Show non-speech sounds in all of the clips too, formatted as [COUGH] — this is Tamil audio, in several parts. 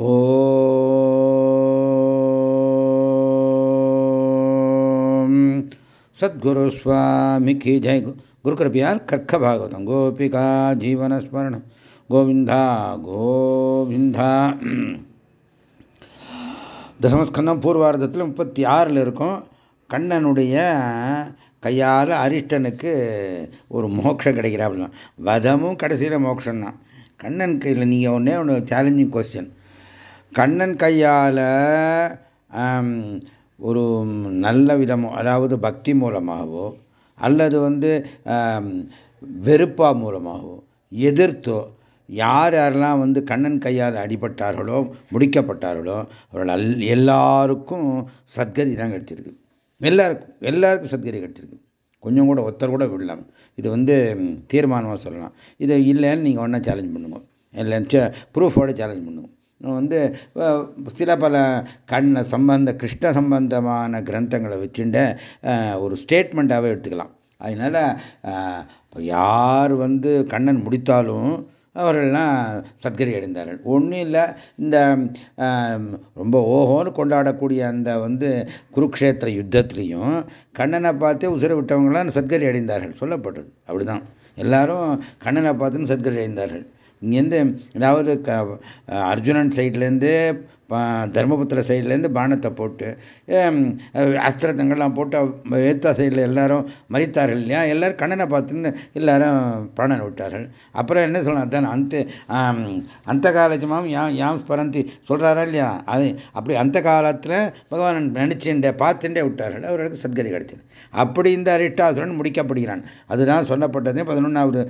ஓம். சத்குரு சுவாமி கி ஜெய். குரு கிருப்பையால் கர்க்க பாகவதம் கோபிகா ஜீவனஸ்மரணம் கோவிந்தா கோவிந்தா. தசமஸ்கந்தம் பூர்வார்த்தத்தில் முப்பத்தி ஆறில் இருக்கும். கண்ணனுடைய கையால் அரிஷ்டனுக்கு ஒரு மோட்சம் கிடைக்கிறாப்புல வதமும் கடைசியில் மோட்சம் தான் கண்ணன் கையில் நீங்கள் ஒன்றே ஒன்று சேலஞ்சிங் கொஸ்டின் கண்ணன் கையால் ஒரு நல்ல விதமோ அதாவது பக்தி மூலமாகவோ அல்லது வந்து வெறுப்பா மூலமாகவோ எதிர்த்தோ யார் யாரெல்லாம் வந்து கண்ணன் கையால் அடிபட்டார்களோ முடிக்கப்பட்டார்களோ அவர்கள் எல்லாருக்கும் சத்கதி தான் கிடைச்சிருக்கு. எல்லாருக்கும் எல்லாருக்கும் சத்கதி கிடைச்சிருக்கு. கொஞ்சம் கூட ஒருத்தர் கூட விடலாம். இது வந்து தீர்மானமாக சொல்லலாம். இது இல்லைன்னு நீங்கள் ஒன்றா சேலஞ்ச் பண்ணுங்க. இல்லைன்னு ப்ரூஃபோடு சேலஞ்ச் பண்ணுங்க. வந்து சில பல கண்ண சம்பந்த கிருஷ்ண சம்பந்தமான கிரந்தங்களை வச்சுட்டு ஒரு ஸ்டேட்மெண்ட்டாகவே எடுத்துக்கலாம். அதனால் யார் வந்து கண்ணன் முடித்தாலும் அவர்கள்லாம் சத்கதி அடைந்தார்கள். ஒன்றும் இல்லை இந்த ரொம்ப ஓஹோன்னு கொண்டாடக்கூடிய அந்த வந்து குருக்ஷேத்திர யுத்தத்திலையும் கண்ணனை பார்த்து உசிரை விட்டவங்களாம் சத்கதி அடைந்தார்கள் சொல்லப்பட்டது. அப்படிதான். எல்லாரும் கண்ணனை பார்த்துன்னு சத்கதி அடைந்தார்கள். இங்கேருந்து அதாவது க அர்ஜுனன் சைட்லேருந்து தர்மபுத்திர சைட்லேருந்து பானத்தை போட்டு அஸ்திரத்தங்கள்லாம் போட்டு ஏத்தா சைடில் எல்லாரும் மறித்தார்கள் இல்லையா? எல்லாரும் கண்ணனை பார்த்துன்னு எல்லாரும் பிராணன் விட்டார்கள். அப்புறம் என்ன சொல்லலாம் அதான் அந்த அந்த காலஜமாம் யாம் யாம் ஸ்பரந்தி சொல்கிறாரா இல்லையா? அது அப்படி அந்த காலத்தில் பகவான் நினைச்சுட்டே பார்த்துட்டே விட்டார்கள். அவர்களுக்கு சத்கதி கிடைச்சது. அப்படி இந்த அரிஷ்டாசுரன் முடிக்கப்படுகிறான். அதுதான் சொல்லப்பட்டது பதினொன்றாவது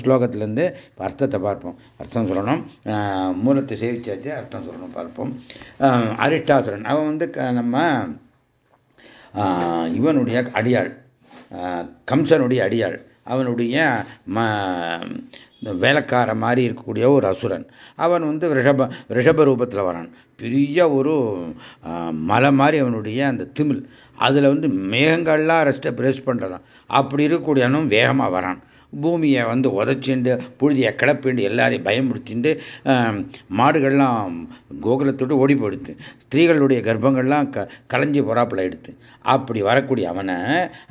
ஸ்லோகத்திலேருந்து அர்த்தத்தை பார்ப்போம். அர்த்தம் சொல்லணும். மூலத்தை சேவிச்சாச்சு அர்த்தம் சொல்லணும் பார்ப்போம். அரிட்டாசுரன் அவன் வந்து நம்ம இவனுடைய அடியாள். கம்சனுடைய அடியாள். அவனுடைய ம வேலைக்கார மாதிரி இருக்கக்கூடிய ஒரு அசுரன். அவன் வந்து ரிஷப ரிஷப ரூபத்தில் வரான். பெரிய ஒரு மலை மாதிரி அவனுடைய அந்த திமிழ் அதில் வந்து மேகங்கள்லாம் ரெஸ்ட்டை பிரேஸ் பண்ணுறதான் அப்படி இருக்கக்கூடியவனும் வேகமாக வரான். பூமியை வந்து உதச்சிண்டு புழுதியை கிளப்பிண்டு எல்லாரையும் பயமுடுத்திண்டு மாடுகள்லாம் கோகுலத்தோடு ஓடி போயிடுது ஸ்திரீகளுடைய கர்ப்பங்கள்லாம் க கலைஞ்சி பொறாப்பில் எடுத்து. அப்படி வரக்கூடிய அவனை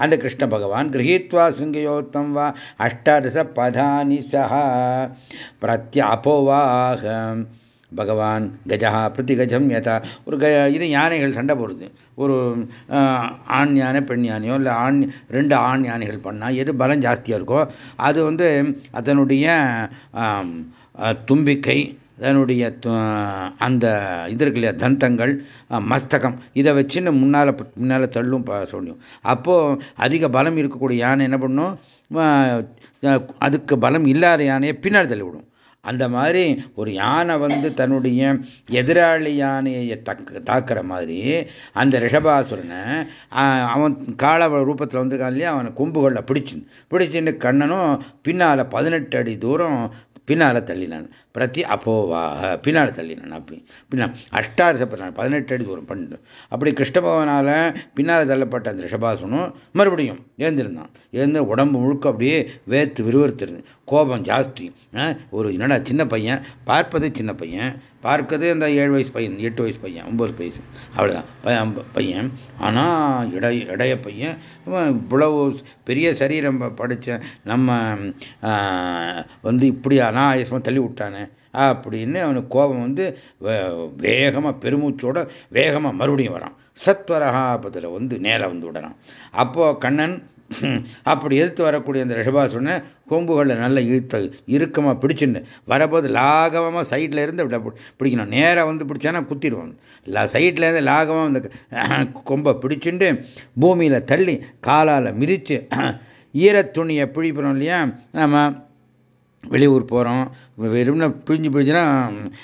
அந்த கிருஷ்ண பகவான் கிரகித்வா சிங்கயோத்தம் வா அஷ்டாதச பதானி சஹா பிரத்யாபோவாக பகவான் கஜா பிரதிகஜம் ஏதா. ஒரு க இது யானைகள் சண்டை போடுது. ஒரு ஆண் யானை பெண் யானையோ இல்லை ஆண் ரெண்டு ஆண் யானைகள் பண்ணால் எது பலம் ஜாஸ்தியாக இருக்கோ அது வந்து அதனுடைய தும்பிக்கை அதனுடைய அந்த இது இருக்கு இல்லையா தந்தங்கள் மஸ்தகம் இதை வச்சுன்னு முன்னால் முன்னால் தள்ளும் சொல்லியும். அப்போது அதிக பலம் இருக்கக்கூடிய யானை என்ன பண்ணும்? அதுக்கு பலம் இல்லாத யானையை பின்னால் தள்ளிவிடும். அந்த மாதிரி ஒரு யானை வந்து தன்னுடைய எதிராளி யானையை தக்க தாக்குற மாதிரி அந்த ரிஷபாசுரனை அவன் கால ரூபத்தில் வந்திருக்கான் இல்லையா அவனை கொம்புகளில் பிடிச்சின்னு பிடிச்சின்னு கண்ணனும் பின்னால் பதினெட்டு அடி தூரம் பின்னால் தள்ளினான். பிரதி அப்போவாக பின்னால் தள்ளினான் அப்படி பின்னா அஷ்டாரச பதினெட்டு அடி தூரம் பண்ணிட்டு அப்படி கிருஷ்ணபவனால் பின்னால் தள்ளப்பட்ட அந்த ரிஷபாசனும் மறுபடியும் ஏந்திருந்தான் ஏந்து உடம்பு முழுக்க அப்படியே வேர்த்து விறுவிறுத்திருந்து கோபம் ஜாஸ்தி. ஒரு என்னடா சின்ன பையன்? பார்ப்பதே சின்ன பையன். பார்க்கறது அந்த ஏழு வயசு பையன் எட்டு வயசு பையன் ஒம்பது வயசு. அவ்வளோதான் பையன். ஆனால் இடைய இடைய பையன் இவ்வளவு பெரிய சரீரம் படித்த நம்ம வந்து இப்படி அனாயசமாக தள்ளி விட்டானே. அப்படின்னு அவனுக்கு கோபம் வந்து வேகமாக பெருமூச்சோட வேகமாக மறுபடியும் வரான். சத்வரகாபத்தில் வந்து நேராக வந்து விடறான். அப்போ கண்ணன் அப்படி எதிர்த்து வரக்கூடிய அந்த ரிஷபாசுரனை கொம்புகளில் நல்லா இழுத்த இறுக்கமாக பிடிச்சுன்னு வரபோது லாகவமாக சைடில் இருந்து பிடிக்கணும். நேராக வந்து பிடிச்சானா குத்திடுவாங்க லா இருந்து லாகவமாக அந்த கொம்பை பிடிச்சுட்டு பூமியில் தள்ளி காலால் மிதித்து ஈரத்துணியை பிழிப்புறோம் இல்லையா? நம்ம வெளியூர் போகிறோம் வெறும்னா பிழிஞ்சு பிழிஞ்சுன்னா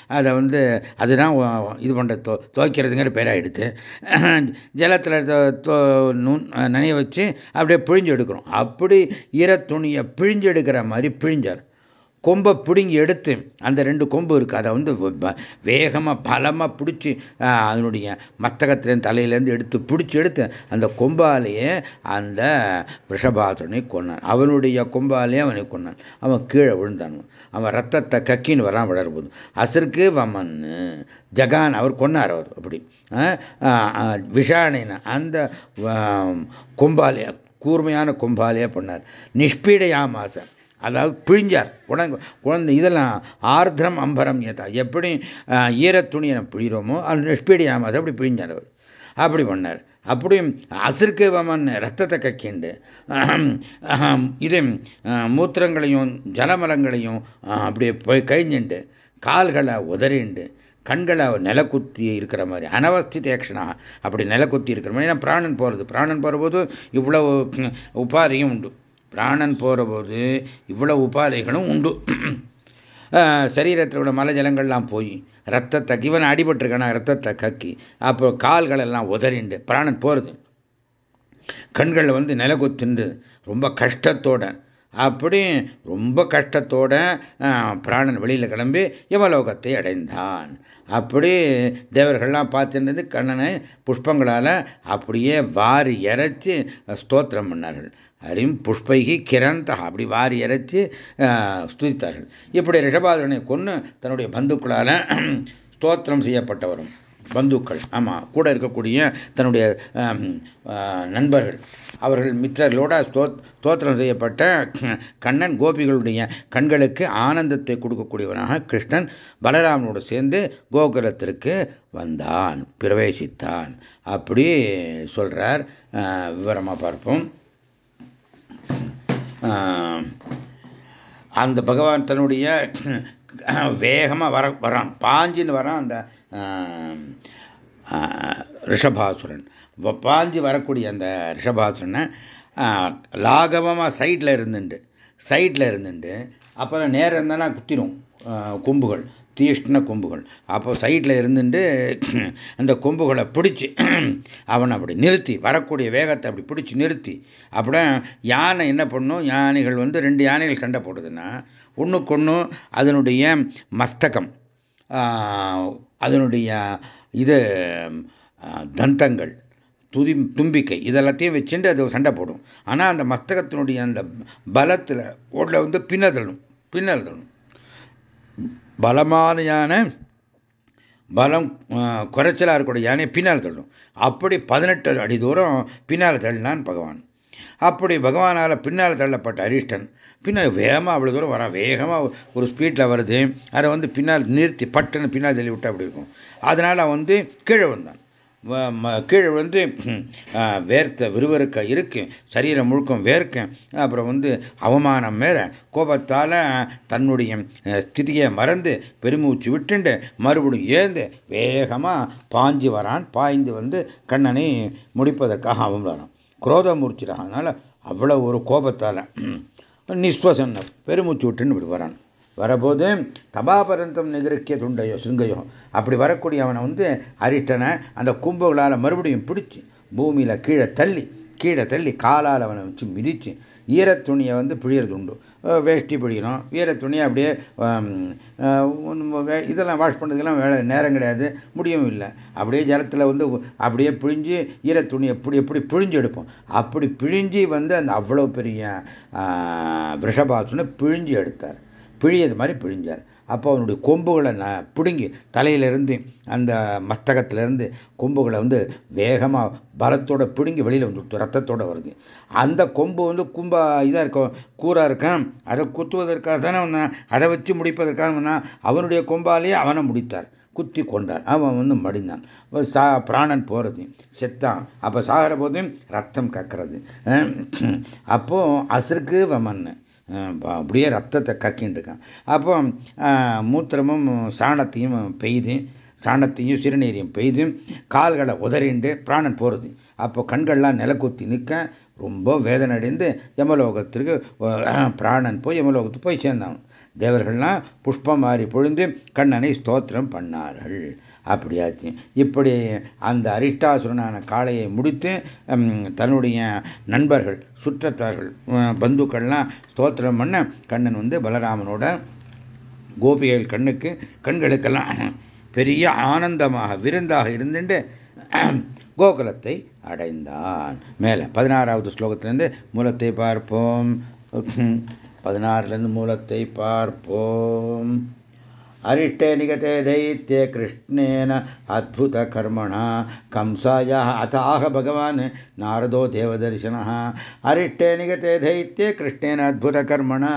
அதை வந்து அதுதான் இது பண்ணுற தோ துவைக்கிறதுங்கிற பேராகிடுது எடுத்து [CLEARS THROAT] ஜலத்தில் நனைய வச்சு அப்படியே பிழிஞ்சு எடுக்கிறோம். அப்படி ஈரத்துணியை பிழிஞ்சு எடுக்கிற மாதிரி பிழிஞ்சார் கொம்பை பிடுங்கி எடுத்து அந்த ரெண்டு கொம்பு இருக்குது அதை வந்து வேகமாக பலமாக பிடிச்சி அதனுடைய மத்தகத்திலேருந்து தலையிலேருந்து எடுத்து பிடிச்சி எடுத்து அந்த கொம்பாலேயே அந்த ரிஷபாசுரனை கொன்னான். அவனுடைய கொம்பாலேயே அவனை கொன்னான். அவன் கீழே விழுந்தான். அவன் ரத்தத்தை கக்கின்னு வரான் விடறபோது அசருக்கு வமன் ஜகான் அவர் கொன்னார் அவர் அப்படி. விஷாணின அந்த கொம்பாலே கூர்மையான கொம்பாலே பண்ணார். நிஷ்பீடையாமாச அதாவது பிழிஞ்சார். உடனே குழந்தை இதெல்லாம் ஆர்திரம் அம்பரம் ஏதா எப்படி ஈரத்துணியை பிழிகிறோமோ அது நிஷ்பீடையாமாச அப்படி பிழிஞ்சார் அவர். அப்படி பண்ணார். அப்படியும் அசிர்கவமன் ரத்தத்தை கக்கிண்டு இது மூத்திரங்களையும் ஜலமலங்களையும் அப்படியே போய் கழிஞ்சுண்டு கால்களை உதறிண்டு கண்களை நிலக்குத்தி இருக்கிற மாதிரி அனவஸ்தித ஏக்ஷனா அப்படி நிலக்குத்தி இருக்கிற மாதிரி. ஏன்னா பிராணன் போகிறது பிராணன் போகிறபோது இவ்வளவு உபாதையும் உண்டு. பிராணன் போகிற போது இவ்வளவு உபாதைகளும் உண்டு. சரீரத்தில் உள்ள மலை ஜலங்கள்லாம் போய் ரத்தத்தை இவன் அடிபட்டிருக்கான ரத்தத்தை கக்கி அப்போ கால்களெல்லாம் உதறிண்டு பிராணன் போகிறது கண்களில் வந்து நிலக்குத்திண்டு ரொம்ப கஷ்டத்தோட அப்படி ரொம்ப கஷ்டத்தோட பிராணன் வெளியில் கிளம்பி யமலோகத்தை அடைந்தான். அப்படி தேவர்கள்லாம் பார்த்துருந்தது கண்ணனை புஷ்பங்களால் அப்படியே வாரி இறைச்சி ஸ்தோத்திரம் பண்ணார்கள். அரிம் புஷ்பைகி கிரந்தா அப்படி வாரி இறைச்சி ஸ்துதித்தார்கள். இப்படி ரிஷபாதனை கொன்று தன்னுடைய பந்துக்களால் ஸ்தோத்திரம் செய்யப்பட்டவரும் பந்துக்கள். ஆமாம் கூட இருக்கக்கூடிய தன்னுடைய நண்பர்கள். அவர்கள் மித்திரர்களோட ஸ்தோத்திரம் செய்யப்பட்ட கண்ணன் கோபிகளுடைய கண்களுக்கு ஆனந்தத்தை கொடுக்கக்கூடியவனாக கிருஷ்ணன் பலராமனோடு சேர்ந்து கோகுலத்திற்கு வந்தான் பிரவேசித்தான். அப்படி சொல்றார் விவரமாக பார்ப்போம். அந்த பகவான் தன்னுடைய வேகமாக வர வரான். பாஞ்சின்னு வரான் அந்த ரிஷபாசுரன். பாஞ்சி வரக்கூடிய அந்த ரிஷபாசுரனை லாகவமாக சைடில் இருந்துண்டு. சைடில் இருந்துட்டு அப்புறம் நேரம் இருந்தானா குத்திரும் கொம்புகள். தீஷ்ண கொம்புகள். அப்போ சைடில் இருந்துட்டு அந்த கொம்புகளை பிடிச்சி அவனை அப்படி நிறுத்தி வரக்கூடிய வேகத்தை அப்படி பிடிச்சி நிறுத்தி அப்புறம் யானை என்ன பண்ணும்? யானைகள் வந்து ரெண்டு யானைகள் சண்டை போடுதுன்னா ஒன்றுக்கு ஒன்று அதனுடைய மஸ்தகம் அதனுடைய இது தந்தங்கள் துதி தும்பிக்கை இதெல்லாத்தையும் வச்சுட்டு அது சண்டை போடும். ஆனால் அந்த மஸ்தகத்தினுடைய அந்த பலத்தில் உள்ள வந்து பின்னதழும் பின்னதழும். பலமான யானை பலம் குறைச்சலாக இருக்கக்கூடிய யானை பின்னால் தள்ளும். அப்படி பதினெட்டு அடி தூரம் பின்னால் தள்ளினான் பகவான். அப்படி பகவானால் பின்னால் தள்ளப்பட்ட அரிஷ்டன் பின்னால் வேகமாக அவ்வளோ தூரம் வரான். வேகமாக ஒரு ஸ்பீட்டில் வருது. அதை வந்து பின்னால் நிறுத்தி பட்டுன்னு பின்னால் தள்ளி விட்டு அப்படி இருக்கும். அதனால் வந்து கீழே வந்தான் கீழே வந்து [CLEARS THROAT] வேர்த்த விறுவிறுக்க இருக்கு. சரீரம் முழுக்கம் வேர்க்க. அப்புறம் வந்து அவமானம் மேல கோபத்தால் தன்னுடைய ஸ்திதியை மறந்து பெருமூச்சு விட்டுண்டு மறுபடியும் ஏந்து வேகமாக பாஞ்சு வரான். பாய்ந்து வந்து கண்ணனை முடிப்பதற்காக அவன் வரான். குரோதமூர்த்திதான் அதனால் அவ்வளோ ஒரு கோபத்தால் [CLEARS THROAT] நிஸ்வசன்ன பெருமூச்சு விட்டுன்னு இப்படி வரான். வரபோது தபாபரந்தம் நிகரிக்க துண்டையோ சிங்கையோ. அப்படி வரக்கூடிய அவனை வந்து அரிட்டனை அந்த கும்புகளால் மறுபடியும் பிடிச்சி பூமியில் கீழே தள்ளி கீழே தள்ளி காலால் அவனை வச்சு மிதித்து ஈரத்துணியை வந்து பிழியறது உண்டு. வேஷ்டி பிழியணும். ஈரத்துணியை அப்படியே இதெல்லாம் வாஷ் பண்ணுறதுக்கெல்லாம் வேலை நேரம் கிடையாது முடியவும் இல்லை. அப்படியே ஜலத்தில் வந்து அப்படியே பிழிஞ்சு ஈரத்துணி எப்படி எப்படி பிழிஞ்சு எடுப்போம். அப்படி பிழிஞ்சு வந்து அந்த அவ்வளோ பெரிய விஷபாசுன்னு பிழிஞ்சு எடுத்தார். பிழியது மாதிரி பிழிஞ்சார். அப்போ அவனுடைய கொம்புகளை நான் பிடுங்கி தலையிலிருந்து அந்த மஸ்தகத்திலிருந்து கொம்புகளை வந்து வேகமாக பலத்தோட பிடுங்கி வெளியில் வந்து ரத்தத்தோட வருது. அந்த கொம்பு வந்து கும்பா இதாக இருக்கும் கூறாக இருக்கான். அதை குத்துவதற்காக தானே அதை வச்சு முடிப்பதற்காக அவனுடைய கொம்பாலேயே அவனை முடித்தார். குத்தி கொண்டான் அவன் வந்து மடிந்தான். சா பிராணன் போகிறது செத்தான். அப்போ சாகிற போதும் ரத்தம் கக்கிறது. அப்போ அசருக்கு வமன்னு. அப்படியே ரத்தத்தை கக்கின்னு இருக்கான். அப்போ மூத்திரமும் சாணத்தையும் பெய்து சாணத்தையும் சிறுநீரையும் பெய்து கால்களை உதறிண்டு பிராணன் போகிறது அப்போ கண்கள்லாம் நிலக்குத்தி நிற்க ரொம்ப வேதனை அடைந்து யமலோகத்திற்கு பிராணன் போய் யமலோகத்துக்கு போய் சேர்ந்தான். தேவர்கள்லாம் புஷ்பம் மாறி பொழிந்து கண்ணனை ஸ்தோத்திரம் பண்ணார்கள். அப்படியாச்சு. இப்படி அந்த அரிஷ்டாசுரனான காளையை முடித்து தன்னுடைய நண்பர்கள் சுற்றத்தார்கள் பந்துக்கள்லாம் ஸ்தோத்திரம் பண்ண கண்ணன் வந்து பலராமனோட கோபிகள் கண்ணுக்கு கண்களுக்கெல்லாம் பெரிய ஆனந்தமாக விருந்தாக இருந்துட்டு கோகுலத்தை அடைந்தான். மேலே பதினாறாவது ஸ்லோகத்திலிருந்து மூலத்தை பார்ப்போம். பதினாறுலேருந்து மூலத்தை பார்ப்போம். अरिष्टे निगते दैत्ये कृष्णेन अद्भुतकर्मणा कंसायाः अथाह भगवान् नारदो देवदर्शनः अरिष्टे निगते दैत्ये कृष्णेन अद्भुतकर्मणा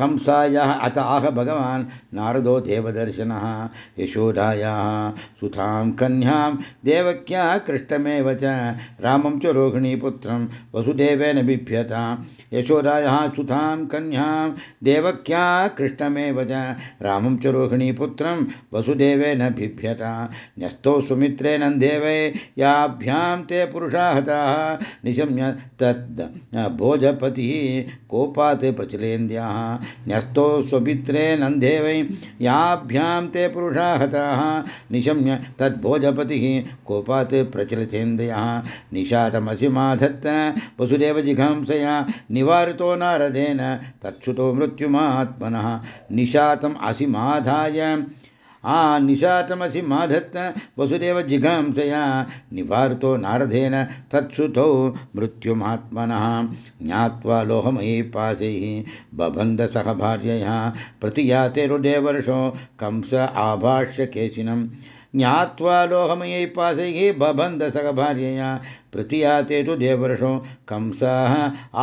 कंसायाः अत आह भगवान् नारदो देवदर्शनः यशोदायाः सुतां कन्यां, देवक्याः कृष्णमेव च, रामं च रोहिणीपुत्रं, वसुदेवेन बिभ्यतां, यशोदायाः सुतां कन्यां, देवक्याः कृष्णमेव च, रामं च रोहिणीपुत्रं, वसुदेवेन बिभ्यता, न्यस्तौ सुमित्रे नन्देवै याभ्यां ते पुरुषाहताः निशम्य तद् भोजपतिः, कोपात् न्यस्तो स्वपित्रे नन्दे वै याभ्यां ते पुरुषा हताः। निशम्य तद्भोजपतिः कोपात् प्रचलितेन्द्रियः। निशातमसिमाधत्त वसुदेव जिघांसया निवारितो नारदेन। तच्छुतो मृत्युमात्मनः। निशातम् असिमाधाय आ निशातमसि माधत्त वसुदेव जिघांसया निवारितो नारदेन तत्सुतौ मृत्युमात्मनः ज्ञात्वा लोहमयी पाशैः बबन्ध सह भार्यया प्रतियाते रुदेवर्षो कंस आभाष्य केशिनम् ज्ञात्वा लोहमयै पाशैः बबन्ध सह भार्यया प्रतियाते तु देवर्षो कंसाः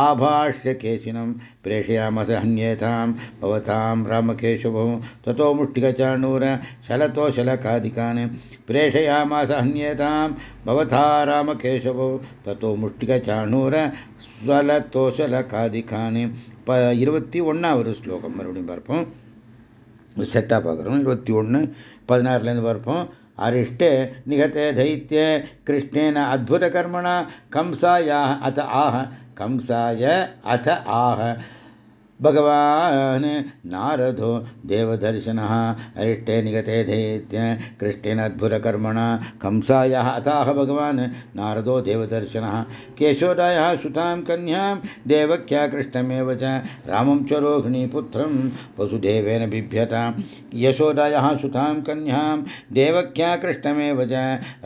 आभाष्य केशिनं प्रेषयामस हन्येतां भवतां रामकेशवो ततो मुष्टिकचाणूर शलतो शलकादिकान् प्रेषयामास हन्येतां भवथा रामकेशवो ततो मुष्टिकचाणूर ஸ்வலத்தோஷலகாதிகானி இப்போ இருபத்தி ஒன்றாவது ஸ்லோகம் மறுபடியும் பார்ப்போம் செட்டாக பார்க்குறோம் இருபத்தி ஒன்று பதினாறுலேருந்து பார்ப்போம். அரிஷ்டே நிகத்தே தைத்திய கிருஷ்ணேன அத்புத கர்மணா கம்சாயா அத ஆக கம்சாய அத ஆக भगवान् नारदो देवदर्शनः अरिष्टे निगते दैत्य कृष्णेन अद्भुतकर्मणा कंसायाः अथाह भगवान् नारदो देवदर्शनः केशोदायाः सुतां कन्यां देवक्या कृष्णमेव रामं च रोहिणीपुत्रं वसुदेवेन बिभ्यता यशोदायाः सुतां कन्यां देवक्या कृष्णमेव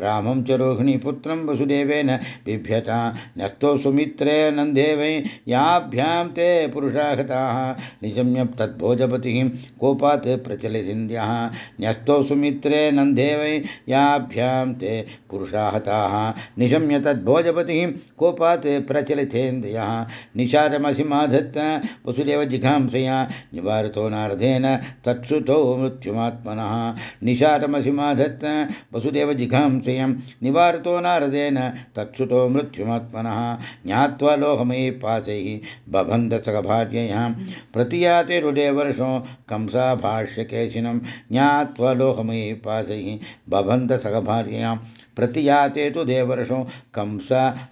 रामं च रोहिणीपुत्रं वसुदेवेन बिभ्यता न्यस्तो सुमित्रे नन्दे वै याभ्यां ते पुरुषाहता निशम्य तद्भोजपतिः कोपात् न्यस्तौ सुमित्रे नन्दे वै याभ्यां ते पुरुषाहताः निशम्य तद्भोजपतिः कोपात् प्रचलितेन्द्रियः निशाचमसिमाधत्त वसुदेव जिघांसया, निवारितो नारदेन, तत्सुतो मृत्युमात्मनः। निशाचमसिमाधत्त वसुदेव जिघांसयं, निवारितो नारदेन, तत्सुतो मृत्युमात्मनः। ज्ञात्वा लोहमयी पाशैः प्रतियातिरुडे वर्षो कंसा भाष्य केशिनं ज्ञावलोकमयी लोहमयी पाशैः बभन्त सह प्रतियाते तु देवर्षो कंस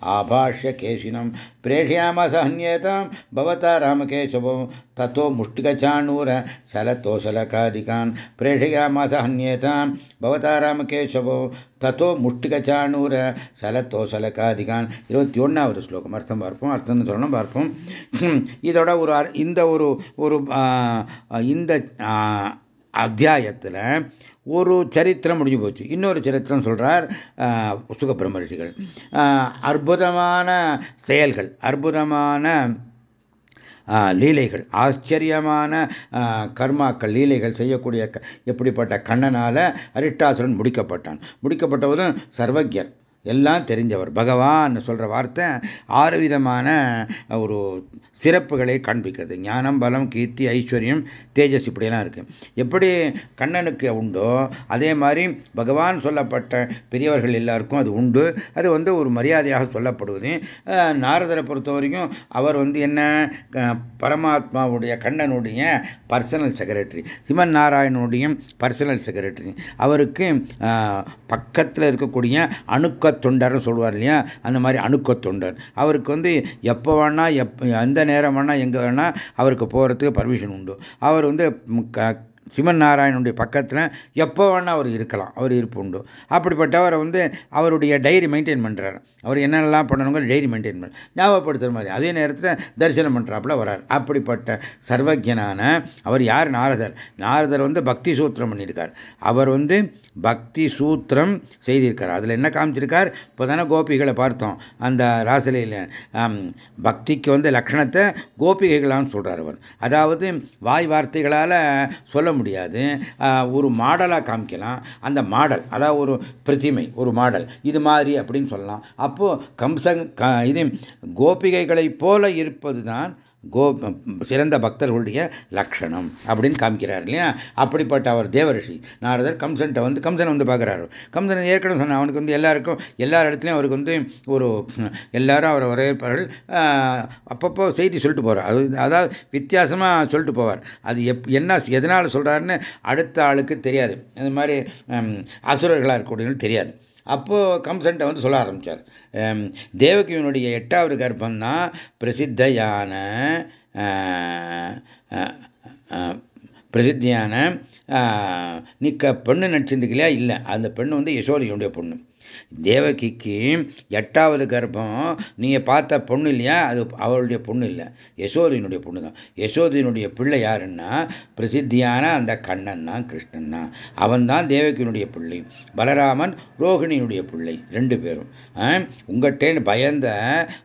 आभाष्य केशिनं प्रेषयामस हन्येतां भवता रामकेशवो ततो मुष्टिकचाणूर शलतोशलकादिकान् प्रेषयामस हन्येतां भवता रामकेशवो தத்தோ முஷ்டிகச்சாணூர சலத்தோசலகாதிகான் இருபத்தி ஒன்றாவது ஸ்லோகம் அர்த்தம் பார்ப்போம் அர்த்தம் சொல்லணும் பார்ப்போம் இதோட ஒரு இந்த ஒரு ஒரு இந்த அத்தியாயத்தில் ஒரு சரித்திரம் முடிஞ்சு போச்சு. இன்னொரு சரித்திரம் சொல்றார் சுகபிரம ரிஷிகள் அற்புதமான செயல்கள் அற்புதமான லீலைகள் ஆச்சரியமான கர்மாக்கள் லீலைகள் செய்யக்கூடிய எப்படிப்பட்ட கண்ணனால் அரிட்டாசுரன் முடிக்கப்பட்டான். முடிக்கப்பட்டவரும் சர்வஜர் எல்லாம் தெரிஞ்சவர். பகவான் சொல்கிற வார்த்தை ஆறு விதமான ஒரு சிறப்புகளை காண்பிக்கிறது. ஞானம் பலம் கீர்த்தி ஐஸ்வர்யம் தேஜஸ் இப்படியெல்லாம் இருக்குது எப்படி கண்ணனுக்கு உண்டோ அதே மாதிரி பகவான் சொல்லப்பட்ட பெரியவர்கள் எல்லாருக்கும் அது உண்டு. அது வந்து ஒரு மரியாதையாக சொல்லப்படுவது. நாரதரை பொறுத்த வரைக்கும் அவர் வந்து என்ன பரமாத்மாவுடைய கண்ணனுடைய பர்சனல் செக்ரட்டரி சிவன் நாராயணனுடைய பர்சனல் செக்ரட்டரி அவருக்கு பக்கத்தில் இருக்கக்கூடிய அணுக்க தொண்டர்னு சொல்லுவார் இல்லையா? அந்த மாதிரி அணுக்க தொண்டர் அவருக்கு வந்து எப்போ வேணா எப் எந்த நேரம் வேணா எங்கே வேணா அவருக்கு போகிறதுக்கு பர்மிஷன் உண்டு. அவர் வந்து சிவன் நாராயணனுடைய பக்கத்தில் எப்போ வேணால் அவர் இருக்கலாம் அவர் இருப்பு உண்டு. அப்படிப்பட்டவரை வந்து அவருடைய டைரி மெயின்டைன் பண்ணுறாரு அவர் என்னென்னலாம் பண்ணணுங்கிற டைரி மெயின்டைன் பண்ண. ஞாபகப்படுத்துகிற மாதிரி. அதே நேரத்தில் தரிசனம் பண்ணுறாப்புல வரார் அப்படிப்பட்ட சர்வஜனான அவர் யார்? நாரதர். நாரதர் வந்து பக்தி சூத்திரம் பண்ணியிருக்கார். அவர் வந்து பக்தி சூத்திரம் செய்திருக்கார். அதில் என்ன காமிச்சிருக்கார்? இப்போ தானே கோபிகளை பார்த்தோம். அந்த ராசலையில் பக்திக்கு வந்து லட்சணத்தை கோபிகைகளான்னு சொல்கிறார் அவர். அதாவது வாய் வார்த்தைகளால் சொல்ல முடியாது. ஒரு மாடலாக காமிக்கலாம். அந்த மாடல் அதாவது ஒரு பிரதிமை ஒரு மாடல் இது மாதிரி அப்படின்னு சொல்லலாம். அப்போது கம்சன் இது கோபிகைகளைப் போல இருப்பது தான் கோ சிறந்த பக்தர்களுடைய லட்சணம் அப்படின்னு காமிக்கிறார் இல்லையா? அப்படிப்பட்ட அவர் தேவரிஷி. நாரதர் கம்சன்ட்ட வந்து கம்சனை வந்து பார்க்குறாரு. கம்சன் ஏற்கனவே சொன்ன அவனுக்கு வந்து எல்லாருக்கும் எல்லா இடத்துலையும் அவருக்கு வந்து ஒரு எல்லாரும் அவரை வரவேற்பார்கள். அப்பப்போ செய்தி சொல்லிட்டு போகிறார் அது அதாவது வித்தியாசமாக சொல்லிட்டு போவார். அது எப் என்ன எதனால் சொல்கிறாருன்னு அடுத்த ஆளுக்கு தெரியாது. இந்த மாதிரி அசுரர்களாக இருக்கக்கூடியவங்களுக்கு தெரியாது. அப்போது கம்சன்ட்ட வந்து சொல்ல ஆரம்பித்தார் தேவகியனுடைய எட்டாவது கர்ப்பம் தான் பிரசித்தையான பிரசித்தியான நிற்க பெண்ணு நடிச்சிருந்துக்கலையா இல்லை. அந்த பெண்ணு வந்து யசோதையுடைய பொண்ணு. தேவகிக்கு எட்டாவது கர்ப்பம் நீங்கள் பார்த்த பொண்ணு இல்லையா? அது அவளுடைய பொண்ணு இல்லை. யசோதியினுடைய பொண்ணு தான். யசோதியினுடைய பிள்ளை யாருன்னா? பிரசித்தியான அந்த கண்ணன் தான் கிருஷ்ணன் தான். அவன் தான் தேவகியினுடைய பிள்ளை. பலராமன் ரோகிணியினுடைய பிள்ளை. ரெண்டு பேரும். உங்கள்கிட்டேன்னு பயந்த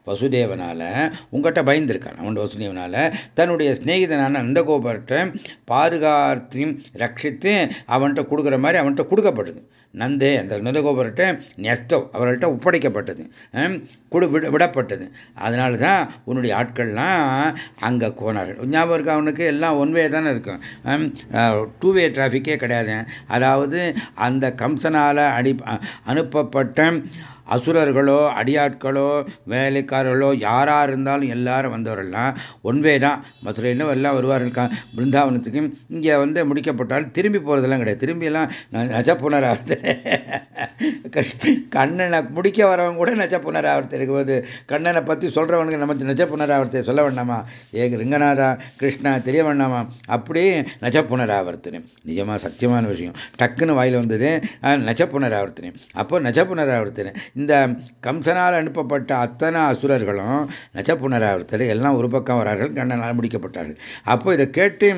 வசுதேவனால உங்கள்கிட்ட பயந்திருக்கான் அவன் வசுதேவனால் தன்னுடைய சிநேகிதனான நந்தகோபர்கிட்ட பாதுகாத்தையும் ரட்சித்து அவன்கிட்ட கொடுக்குற மாதிரி அவன்கிட்ட கொடுக்கப்படுது. நந்தே அந்த நந்தகோபர்கிட்ட நெஸ்தோ அவர்கள்ட்ட ஒப்படைக்கப்பட்டது. கொடு விட விடப்பட்டது. அதனால தான் உன்னுடைய ஆட்கள்லாம் அங்கே போனார்கள். ஞாபகம் இருக்கு அவனுக்கு எல்லாம் ஒன் வே தானே இருக்கும். டூ வே டிராஃபிக்கே கிடையாது. அதாவது அந்த கம்சனால் அடி அனுப்பப்பட்ட அசுரர்களோ அடியாட்களோ வேலைக்காரர்களோ யாராக இருந்தாலும் எல்லாரும் வந்தவர்கள்லாம் ஒன்வே தான். மதுரையிலும் எல்லாம் வருவார்கள் பிருந்தாவனத்துக்கு இங்கே வந்து முடிக்கப்பட்டால் திரும்பி போகிறதெல்லாம் கிடையாது. திரும்பியெல்லாம் நஜ புனராவர்த்தனை கண்ணனை முடிக்க வரவங்க கூட நஜ புனராவர்த்தனை இருக்கும்போது கண்ணனை பற்றி சொல்கிறவனுக்கு நமக்கு நஜ புனராவர்த்தனை சொல்ல வேண்டாமா? ஏ ரிங்கநாதா கிருஷ்ணா தெரிய வேண்டாமா? அப்படியே நஜ புனராவர்த்தனை நிஜமாக சத்தியமான விஷயம். டக்குன்னு வாயில் வந்தது நஜ புனராவர்த்தனை அப்போ நஜ புனராவர்த்தனை இந்த கம்சனால் அனுப்பப்பட்ட அத்தனை அசுரர்களும் நச்ச புனராவர்த்தல் எல்லாம் ஒரு பக்கம் வரார்கள் கண்ணனால் முடிக்கப்பட்டார்கள். அப்போ இதை கேட்டு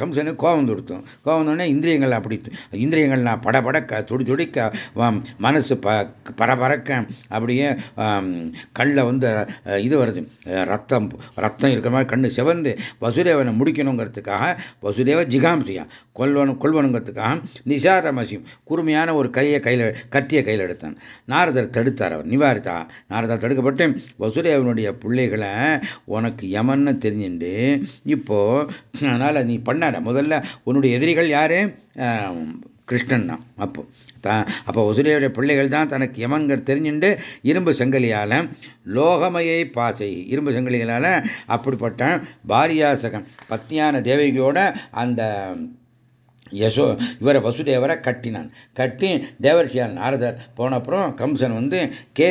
கம்சனுக்கு கோபம் தொடுத்தோம் கோபம் வந்தோடனே இந்திரியங்கள் அப்படி இந்திரியங்கள்னா படபடக்க துடி துடிக்க மனசு ப பரபரக்க அப்படியே கல்ல வந்து இது வருது. ரத்தம் ரத்தம் இருக்கிற மாதிரி கண்ணு சிவந்து வசுதேவனை முடிக்கணுங்கிறதுக்காக வசுதேவ ஜிகாம்சியா கொல்வனும் கொள்வனுங்கிறதுக்காக நிசாரமசியும் குறுமையான ஒரு கையை கையில் கத்திய கையில் எடுத்தான். நாரதர் தடுத்தார் அவர். நிவாரித்தா. நாரதா தடுக்கப்பட்டு வசுதேவனுடைய பிள்ளைகளை உனக்கு யமன்னு தெரிஞ்சுண்டு இப்போ அதனால் நீ பண்ணார முதல்ல உன்னுடைய எதிரிகள் யாரு? கிருஷ்ணன் தான் அப்போ அப்போ வசுதேவனுடைய பிள்ளைகள் தான் தனக்கு யமன்கர் தெரிஞ்சுண்டு இரும்பு செங்கலியால் லோகமையை பாசை இரும்பு செங்கலிகளால் அப்படிப்பட்ட பாரியாசகம் பத்தியான தேவகியோட அந்த யசோ இவரை வசுதேவரை கட்டினான். கட்டி தேவர்ஷியால் நாரதர் போன அப்புறம் கம்சன் வந்து கே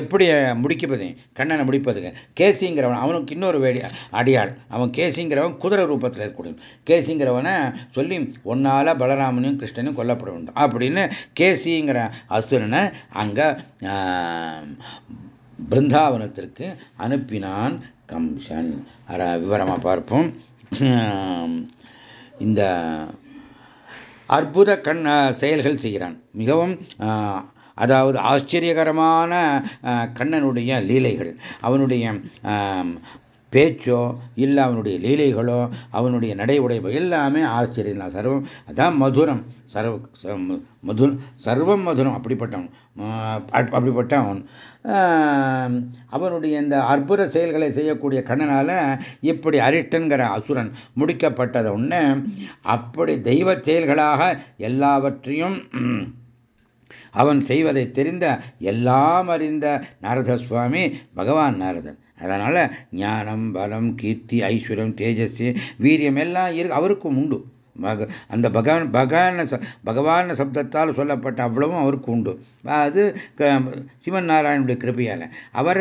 எப்படி முடிக்கப்பது கண்ணனை முடிப்பதுங்க. கேசிங்கிறவன் அவனுக்கு இன்னொரு வேடி அடியாள். அவன் கேசிங்கிறவன் குதிரை ரூபத்தில் இருக்கக்கூடிய கேசிங்கிறவனை சொல்லி ஒன்னால் பலராமனையும் கிருஷ்ணனையும் கொல்லப்பட வேண்டும். அப்படின்னு கேசிங்கிற அசுரனை அங்கே பிருந்தாவனத்திற்கு அனுப்பினான் கம்சன். விவரமாக பார்ப்போம். இந்த அற்புத கண் செயல்கள் செய்கிறான். மிகவும் அதாவது ஆச்சரியகரமான கண்ணனுடைய லீலைகள். அவனுடைய பேச்சோ இல்லை அவனுடைய லீலைகளோ அவனுடைய நடை உடைவோ எல்லாமே ஆச்சரியம் தான். சர்வம் அதான் மதுரம். சர்வ மது சர்வம் மதுரம். அப்படிப்பட்டவன். அப்படிப்பட்ட அவன் அவனுடைய இந்த அற்புத செயல்களை செய்யக்கூடிய கண்ணனால இப்படி அரிட்டன்கிற அசுரன் முடிக்கப்பட்டது ஒன்று அப்படி தெய்வ செயல்களாக எல்லாவற்றையும் அவன் செய்வதை தெரிந்த எல்லாம் அறிந்த நாரத சுவாமி பகவான் நாரதன். அதனால் ஞானம் பலம் கீர்த்தி ஐஸ்வர்யம் தேஜஸ் வீரியம் எல்லாம் இரு அவருக்கும் உண்டு. அந்த பகவான் பகவான பகவான சப்தத்தால் சொல்லப்பட்ட அவ்வளவும் அவருக்கு உண்டு. அது சிவன் நாராயணுடைய கிருப்பையால் அவர்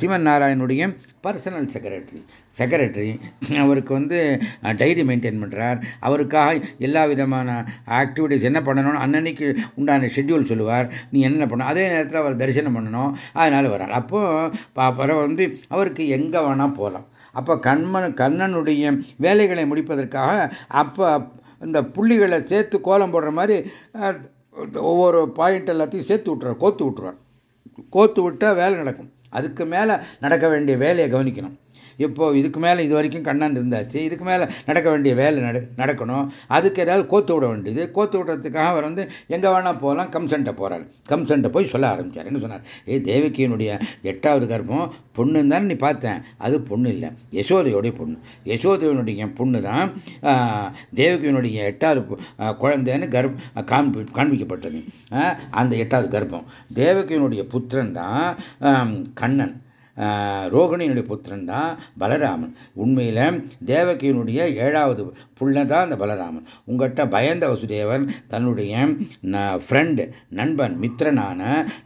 சிவன் நாராயணுடைய பர்சனல் செக்ரட்டரி செக்ரட்டரி அவருக்கு வந்து டைரி மெயின்டைன் பண்ணுறார் அவருக்காக எல்லா விதமான ஆக்டிவிட்டிஸ் என்ன பண்ணணும் அன்னன்னைக்கு உண்டான ஷெட்யூல் சொல்லுவார். நீ என்ன பண்ணணும் அதே நேரத்தில் அவர் தரிசனம் பண்ணணும். அதனால் வர்றார் அப்போ அப்புறம் வந்து அவருக்கு எங்கே வேணால் போகலாம் அப்போ கண்மன் கண்ணனுடைய வேலைகளை முடிப்பதற்காக அப்போ இந்த புள்ளிகளை சேர்த்து கோலம் போடுற மாதிரி ஒவ்வொரு பாயிண்ட் எல்லாத்தையும் சேர்த்து விட்டுருவார் கோத்து விட்டுருவார். கோத்து விட்டால் வேலை நடக்கும். அதுக்கு மேலே நடக்க வேண்டிய வேலையை கவனிக்கணும். இப்போ இதுக்கு மேலே இது வரைக்கும் கண்ணன் இருந்தாச்சு இதுக்கு மேலே நடக்க வேண்டிய வேலை நட நடக்கணும். அதுக்கு ஏதாவது கோத்து விட வேண்டியது. கோத்து விடுறதுக்காக அவர் வந்து எங்கே வேணால் போகலாம் கம்சன்ட்டை போகிறார் கம்சன்ட்டை போய் சொல்ல ஆரம்பித்தார் என்ன சொன்னார்? ஏ தேவகியினுடைய எட்டாவது கர்ப்பம் பொண்ணுன்னு தானே நீ பார்த்தேன். அது பொண்ணு இல்லை. யசோதையோடைய பொண்ணு. யசோதையனுடைய பொண்ணு தான் தேவகியினுடைய எட்டாவது குழந்தைன்னு கர்ப் காண்பி காண்பிக்கப்பட்டது. அந்த எட்டாவது கர்ப்பம். தேவகியினுடைய புத்திரன் தான் கண்ணன். ரோகிணியினுடைய புத்திரன் தான் பலராமன். உண்மையில் தேவகியினுடைய ஏழாவது புள்ள தான் அந்த பலராமன். உங்கள்கிட்ட பயந்த வசுதேவன் தன்னுடைய ஃப்ரெண்டு நண்பன் மித்திரனான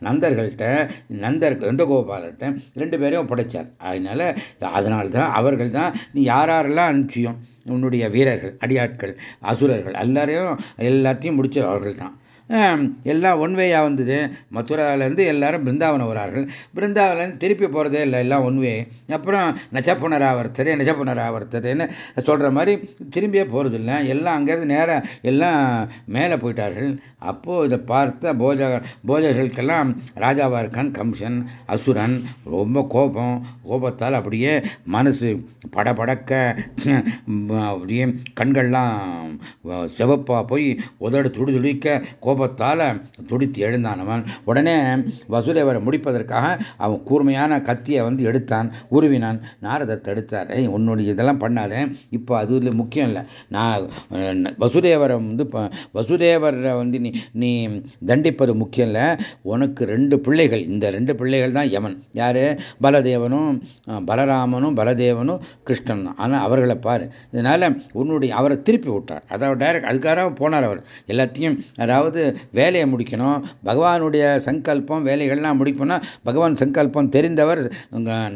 நந்தர்கள்ட்ட நந்தர் நந்தகோபாலர்கிட்ட ரெண்டு பேரையும் படைச்சார். அதனால அதனால்தான் அவர்கள் தான் நீ யாரெல்லாம் அனுப்பிச்சியும் உன்னுடைய வீரர்கள் அடியாட்கள் அசுரர்கள் எல்லாரையும் எல்லாத்தையும் முடிச்ச அவர்கள் தான். எல்லாம் ஒன் வேயாக வந்தது. மதுராவிலேருந்து எல்லாரும் பிருந்தாவனம் வரார்கள். பிருந்தாவிலேருந்து திருப்பி போகிறதே இல்லை எல்லாம் ஒன் வே அப்புறம் நச்சப்புனராவர்த்தது நச்சப்புனராவர்த்ததுன்னு சொல்கிற மாதிரி திரும்பியே போகிறது இல்லை எல்லாம் அங்கேருந்து நேராக எல்லாம் மேலே போயிட்டார்கள். அப்போது இதை பார்த்த போஜ போஜர்களுக்கெல்லாம் ராஜாவாக இருக்கான் கம்சன் அசுரன். ரொம்ப கோபம். கோபத்தால் அப்படியே மனசு படபடக்க அப்படியே கண்கள்லாம் செவப்பாக போய் உதடு துடி துடிக்க கோபத்தால் துடித்து எழுந்தானவன் உடனே வசுதேவரை முடிப்பதற்காக அவன் கூர்மையான கத்தியை வந்து எடுத்தான் உருவினான். நாரதர் தடுத்தார். உன்னுடைய இதெல்லாம் பண்ணாத. இப்போ அது முக்கியம் இல்லை. நான் வசுதேவரை வந்து வசுதேவரை வந்து நீ நீ தண்டிப்பது முக்கியம் இல்லை. உனக்கு ரெண்டு பிள்ளைகள். இந்த ரெண்டு பிள்ளைகள் தான் யமன். யார்? பலதேவனும் பலராமனும் பலதேவனும் கிருஷ்ணன் ஆனால் அவர்களை பாரு. இதனால் உன்னுடைய அவரை திருப்பி விட்டார். அதாவது டைரக்ட் அதுக்காக போனார் அவர். எல்லாத்தையும் அதாவது வேலையை முடிக்கணும். பகவானுடைய சங்கல்பம் வேலைகள்லாம் முடிக்கணும்னா பகவான் சங்கல்பம் தெரிந்தவர்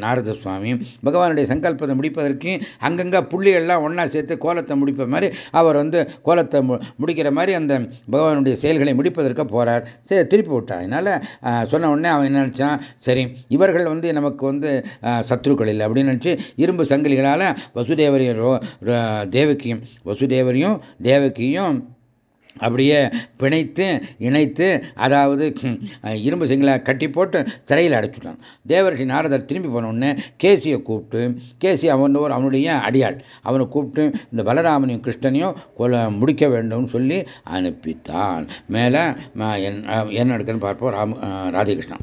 நாரத சுவாமி பகவானுடைய சங்கல்பத்தை முடிப்பதற்கு அங்கங்கே புள்ளிகள்லாம் ஒன்றா சேர்த்து கோலத்தை முடிப்ப மாதிரி அவர் வந்து கோலத்தை முடிக்கிற மாதிரி அந்த பகவானுடைய செயல்களை முடிப்பதற்கு போகிறார் சரி திருப்பி விட்டார். அதனால் சொன்ன உடனே அவன் என்ன நினச்சான்? சரி இவர்கள் வந்து நமக்கு வந்து சத்ருக்கள் இல்லை அப்படின்னு நினச்சி இரும்பு சங்கிலிகளால் வசுதேவரையும் தேவகியும் வசுதேவரையும் தேவகியும் அப்படியே பிணைத்து இணைத்து அதாவது இரும்பு சிங்களை கட்டி போட்டு சிறையில் அடைச்சிட்டான். தேவரசி நாரதர் திரும்பி போனோடனே கேசியை கூப்பிட்டு கேசி அவன் ஒரு அவனுடைய அடியாள். அவனை கூப்பிட்டு இந்த பலராமனையும் கிருஷ்ணனையும் கொல முடிக்க வேண்டும்னு சொல்லி அனுப்பித்தான். மேலே என்ன நடக்குதுன்னு பார்ப்போம் ராம ராதிகிருஷ்ணன்.